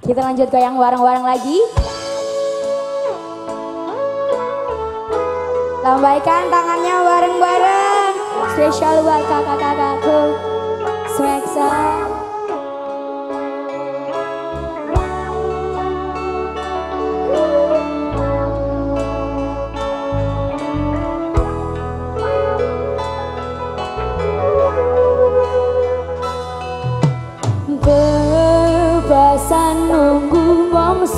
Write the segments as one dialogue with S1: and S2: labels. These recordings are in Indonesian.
S1: Kita lanjut ke yang bareng-bareng lagi. Lambaikan tangannya bareng-bareng. Spesial buat kakak-kakakku.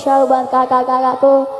S1: spesial buat kakak-kakakku